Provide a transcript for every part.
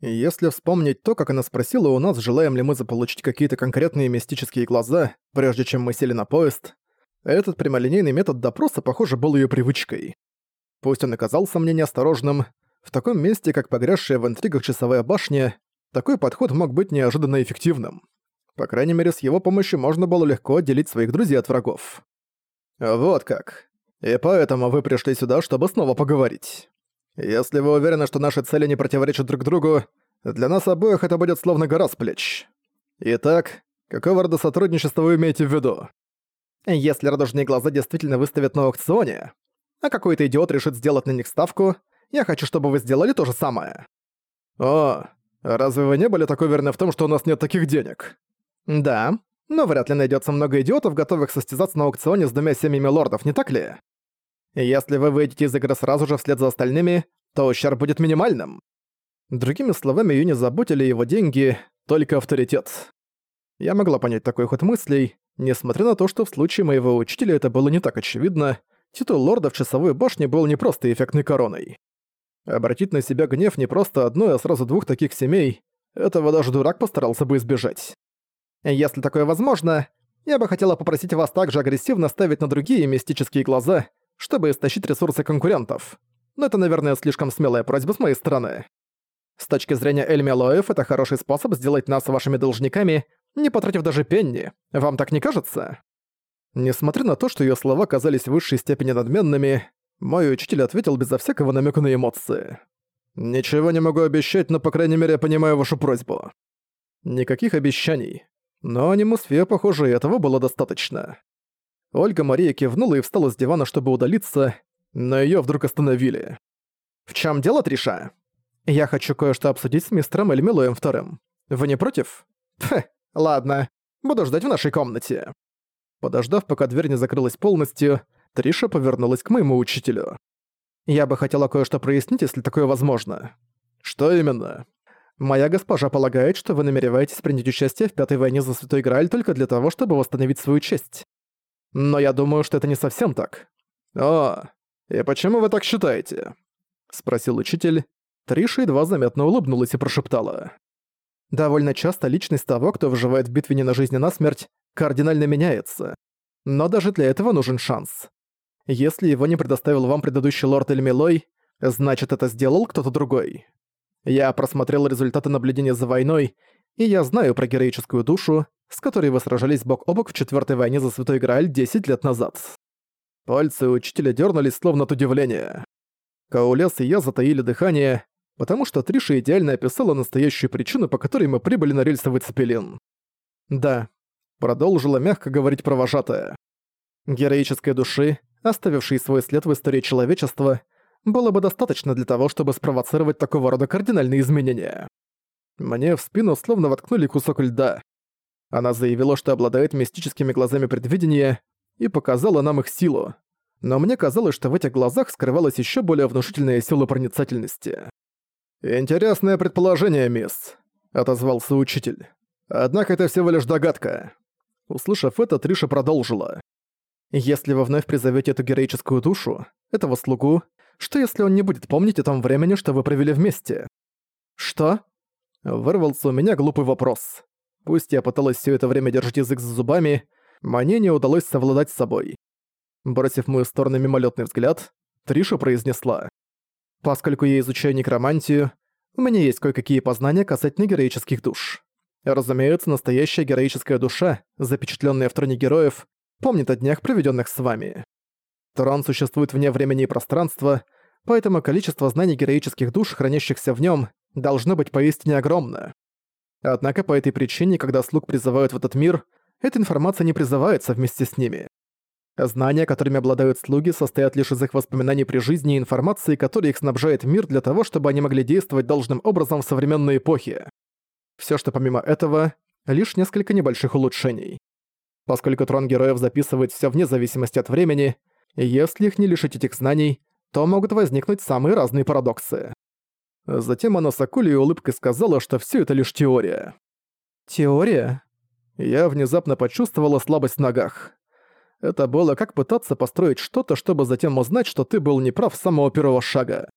Если вспомнить то, как она спросила у нас, желаем ли мы заполучить какие-то конкретные мистические глаза, прежде чем мы сели на поезд, этот прямолинейный метод допроса, похоже, был ее привычкой. Пусть он и казался мне неосторожным, в таком месте, как погрязшая в интригах часовая башня, такой подход мог быть неожиданно эффективным. По крайней мере, с его помощью можно было легко отделить своих друзей от врагов. Вот как. И поэтому вы пришли сюда, чтобы снова поговорить. Если вы уверены, что наши цели не противоречат друг другу, для нас обоих это будет словно гора с плеч. Итак, какого рода сотрудничество вы имеете в виду? Если радужные глаза действительно выставят на аукционе, а какой-то идиот решит сделать на них ставку, я хочу, чтобы вы сделали то же самое. О, разве вы не были так уверены в том, что у нас нет таких денег? Да, но вряд ли найдется много идиотов, готовых состязаться на аукционе с двумя семьями лордов, не так ли? Если вы выйдете из игры сразу же вслед за остальными, то ущерб будет минимальным. Другими словами, не заботили его деньги, только авторитет. Я могла понять такой ход мыслей, несмотря на то, что в случае моего учителя это было не так очевидно, титул лорда в часовой башне был не просто эффектной короной. Обратить на себя гнев не просто одной, а сразу двух таких семей, этого даже дурак постарался бы избежать. Если такое возможно, я бы хотела попросить вас также агрессивно ставить на другие мистические глаза, чтобы истощить ресурсы конкурентов. Но это, наверное, слишком смелая просьба с моей стороны. С точки зрения Эльми Алоев, это хороший способ сделать нас вашими должниками, не потратив даже пенни. Вам так не кажется? Несмотря на то, что её слова казались в высшей степени надменными, мой учитель ответил безо всякого намека на эмоции. «Ничего не могу обещать, но, по крайней мере, я понимаю вашу просьбу». Никаких обещаний. Но анимусфе, похоже, этого было достаточно. Ольга Мария кивнула и встала с дивана, чтобы удалиться, но её вдруг остановили. «В чём дело, Триша?» «Я хочу кое-что обсудить с мистером Эльмилоем вторым. Вы не против?» «Пф, ладно. Буду ждать в нашей комнате». Подождав, пока дверь не закрылась полностью, Триша повернулась к моему учителю. «Я бы хотела кое-что прояснить, если такое возможно». «Что именно?» «Моя госпожа полагает, что вы намереваетесь принять участие в Пятой войне за Святой Грааль только для того, чтобы восстановить свою честь. Но я думаю, что это не совсем так». «О, и почему вы так считаете?» — спросил учитель. Триша едва заметно улыбнулась и прошептала. «Довольно часто личность того, кто выживает в битве не на жизнь, а на смерть, кардинально меняется. Но даже для этого нужен шанс. Если его не предоставил вам предыдущий лорд Эльмилой, значит это сделал кто-то другой. Я просмотрел результаты наблюдения за войной, и я знаю про героическую душу, с которой вы сражались бок о бок в Четвёртой войне за Святой Грааль 10 лет назад. Пальцы учителя дернулись словно от удивления. Каулес и я затаили дыхание, потому что Триша идеально описала настоящую причину, по которой мы прибыли на рельсовый цепелин. Да, продолжила мягко говорить провожатая. Героической души, оставившей свой след в истории человечества, было бы достаточно для того, чтобы спровоцировать такого рода кардинальные изменения. Мне в спину словно воткнули кусок льда. Она заявила, что обладает мистическими глазами предвидения и показала нам их силу. Но мне казалось, что в этих глазах скрывалась еще более внушительная сила проницательности. «Интересное предположение, мисс», — отозвался учитель. «Однако это всего лишь догадка». Услышав это, Триша продолжила. «Если вы вновь призовете эту героическую душу, этого слугу, что если он не будет помнить о том времени, что вы провели вместе?» «Что?» Вырвался у меня глупый вопрос. Пусть я пыталась все это время держать язык за зубами, мне не удалось совладать с собой. Бросив мою сторону мимолетный взгляд, Триша произнесла. «Поскольку я изучаю некромантию, у меня есть кое-какие познания касательно героических душ. Разумеется, настоящая героическая душа, запечатленная в троне героев, помнит о днях, проведенных с вами. Трон существует вне времени и пространства, поэтому количество знаний героических душ, хранящихся в нем, должно быть поистине огромно. Однако по этой причине, когда слуг призывают в этот мир, эта информация не призывается вместе с ними. Знания, которыми обладают слуги, состоят лишь из их воспоминаний при жизни и информации, которой их снабжает мир для того, чтобы они могли действовать должным образом в современной эпохе. Все, что помимо этого, лишь несколько небольших улучшений. Поскольку трон героев записывает все вне зависимости от времени, если их не лишить этих знаний, то могут возникнуть самые разные парадоксы. Затем она с акулей улыбкой сказала, что все это лишь теория. «Теория?» Я внезапно почувствовала слабость в ногах. Это было как пытаться построить что-то, чтобы затем узнать, что ты был неправ с самого первого шага.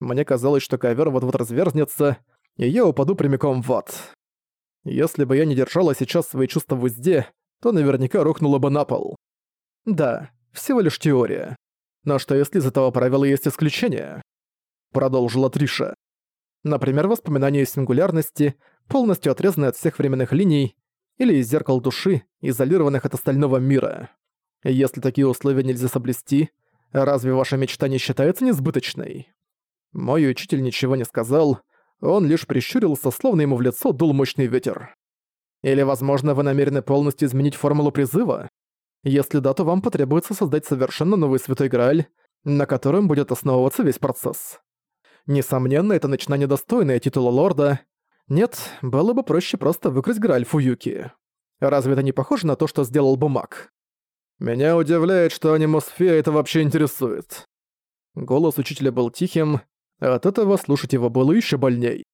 Мне казалось, что ковер вот-вот разверзнется, и я упаду прямиком в ад. Если бы я не держала сейчас свои чувства в узде, то наверняка рухнула бы на пол. Да, всего лишь теория. Но что если из этого правила есть исключение? Продолжила Триша. Например, воспоминания сингулярности, полностью отрезанные от всех временных линий, или из зеркал души, изолированных от остального мира. Если такие условия нельзя соблюсти, разве ваша мечта не считается несбыточной? Мой учитель ничего не сказал, он лишь прищурился, словно ему в лицо дул мощный ветер. Или, возможно, вы намерены полностью изменить формулу призыва? Если да, то вам потребуется создать совершенно новый Святой Грааль, на котором будет основываться весь процесс. Несомненно, это начинание достойное титула лорда. Нет, было бы проще просто выкрасть Грааль Фуюки. Разве это не похоже на то, что сделал бы маг? Меня удивляет, что анимосфера это вообще интересует. Голос учителя был тихим, а от этого слушать его было еще больней.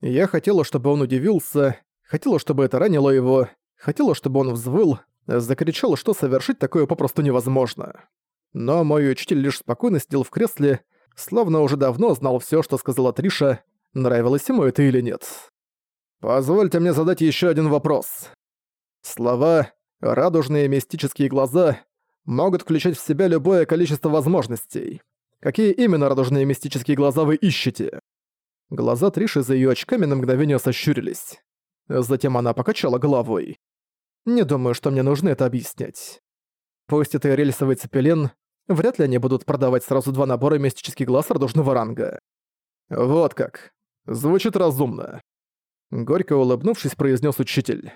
Я хотела, чтобы он удивился, хотела, чтобы это ранило его, хотела, чтобы он взвыл, закричал, что совершить такое попросту невозможно. Но мой учитель лишь спокойно сидел в кресле, словно уже давно знал все, что сказала Триша, нравилось ему это или нет. «Позвольте мне задать еще один вопрос. Слова «радужные мистические глаза» могут включать в себя любое количество возможностей. Какие именно радужные мистические глаза вы ищете?» Глаза Триши за её очками на мгновение сощурились. Затем она покачала головой. «Не думаю, что мне нужно это объяснять. Пусть это и рельсовый цепелин, вряд ли они будут продавать сразу два набора мистических глаз радужного ранга. Вот как. Звучит разумно. Горько улыбнувшись, произнес учитель.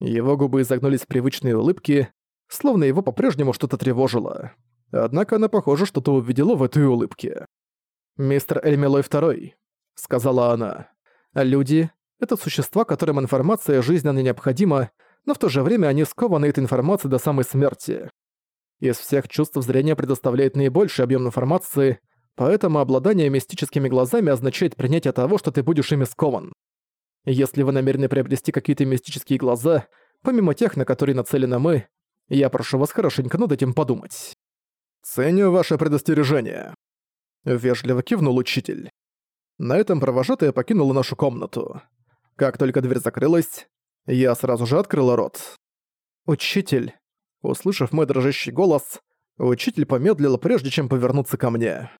Его губы изогнулись в привычные улыбки, словно его по-прежнему что-то тревожило. Однако она, похоже, что-то увидела в этой улыбке. «Мистер Эльмилой Второй», — сказала она. «Люди — это существа, которым информация жизненно необходима, но в то же время они скованы этой информацией до самой смерти. Из всех чувств зрения предоставляет наибольший объем информации, поэтому обладание мистическими глазами означает принятие того, что ты будешь ими скован. Если вы намерены приобрести какие-то мистические глаза, помимо тех, на которые нацелены мы, я прошу вас хорошенько над этим подумать. «Ценю ваше предостережение», — вежливо кивнул учитель. На этом провожатая покинула нашу комнату. Как только дверь закрылась, я сразу же открыла рот. «Учитель», Услышав мой дрожащий голос, учитель помедлил, прежде чем повернуться ко мне.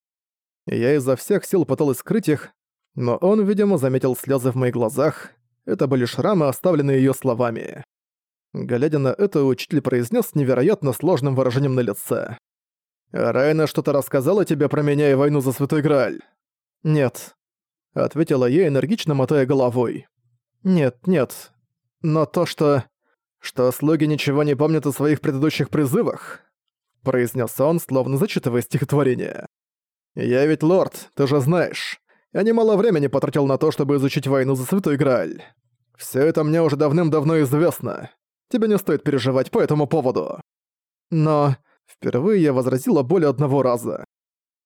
Я изо всех сил пыталась скрыть их, но он, видимо, заметил слезы в моих глазах. Это были шрамы, оставленные ее словами. Глядя на это, учитель произнес с невероятно сложным выражением на лице. «Райна что-то рассказала тебе про меня и войну за Святой Грааль?» «Нет», — ответила я, энергично мотая головой. «Нет, нет. Но то, что...» что слуги ничего не помнят о своих предыдущих призывах», — произнес он, словно зачитывая стихотворение. «Я ведь лорд, ты же знаешь. Я немало времени потратил на то, чтобы изучить войну за Святой Грааль. Все это мне уже давным-давно известно. Тебе не стоит переживать по этому поводу». Но впервые я возразила более одного раза.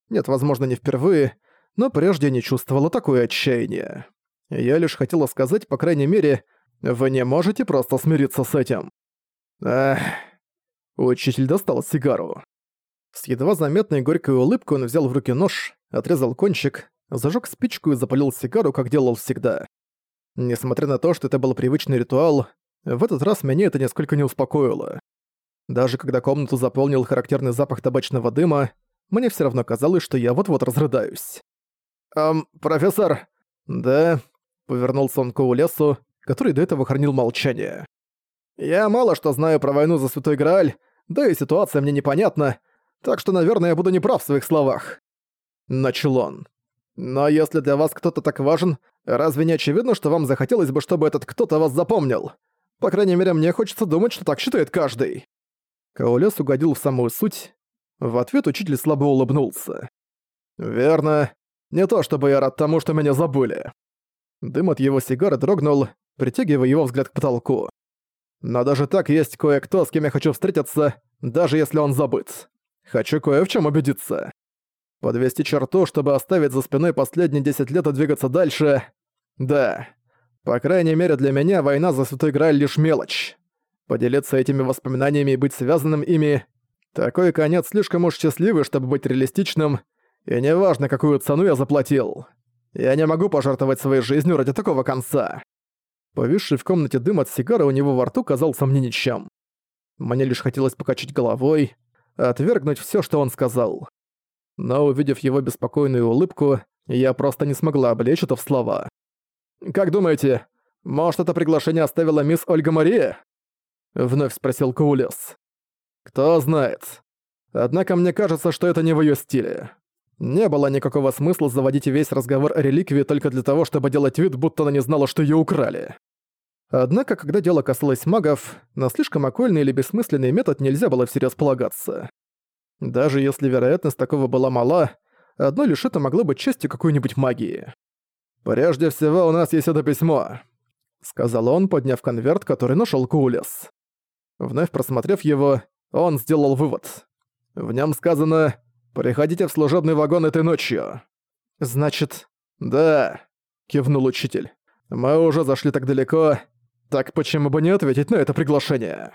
Нет, возможно, не впервые, но прежде не чувствовала такое отчаяние. Я лишь хотела сказать, по крайней мере, вы не можете просто смириться с этим. Эх. Учитель достал сигару. С едва заметной горькой улыбкой он взял в руки нож, отрезал кончик, зажег спичку и запалил сигару, как делал всегда. Несмотря на то, что это был привычный ритуал, в этот раз меня это несколько не успокоило. Даже когда комнату заполнил характерный запах табачного дыма, мне все равно казалось, что я вот-вот разрыдаюсь. «Эм, профессор...» «Да...» — повернулся он к лесу, который до этого хранил молчание. «Я мало что знаю про войну за Святой Грааль, да и ситуация мне непонятна, так что, наверное, я буду неправ в своих словах». Начал он. «Но если для вас кто-то так важен, разве не очевидно, что вам захотелось бы, чтобы этот кто-то вас запомнил? По крайней мере, мне хочется думать, что так считает каждый». Каолес угодил в самую суть. В ответ учитель слабо улыбнулся. «Верно. Не то чтобы я рад тому, что меня забыли». Дым от его сигары дрогнул, притягивая его взгляд к потолку. Но даже так есть кое-кто, с кем я хочу встретиться, даже если он забыт. Хочу кое в чем убедиться. Подвести черту, чтобы оставить за спиной последние 10 лет и двигаться дальше. Да. По крайней мере для меня война за Святой Грааль лишь мелочь. Поделиться этими воспоминаниями и быть связанным ими — такой конец слишком уж счастливый, чтобы быть реалистичным, и неважно, какую цену я заплатил. Я не могу пожертвовать своей жизнью ради такого конца. Повисший в комнате дым от сигары у него во рту казался мне ничем. Мне лишь хотелось покачать головой, отвергнуть все, что он сказал. Но увидев его беспокойную улыбку, я просто не смогла облечь это в слова. «Как думаете, может, это приглашение оставила мисс Ольга Мария?» Вновь спросил Каулес. «Кто знает. Однако мне кажется, что это не в её стиле. Не было никакого смысла заводить весь разговор о реликвии только для того, чтобы делать вид, будто она не знала, что её украли. Однако, когда дело касалось магов, на слишком окольный или бессмысленный метод нельзя было всерьез полагаться. Даже если вероятность такого была мала, одно лишь это могло быть частью какой-нибудь магии. «Прежде всего, у нас есть это письмо», — сказал он, подняв конверт, который нашёл Кулес. Вновь просмотрев его, он сделал вывод. В нем сказано «Приходите в служебный вагон этой ночью». «Значит...» «Да», — кивнул учитель. «Мы уже зашли так далеко, так почему бы не ответить на это приглашение?»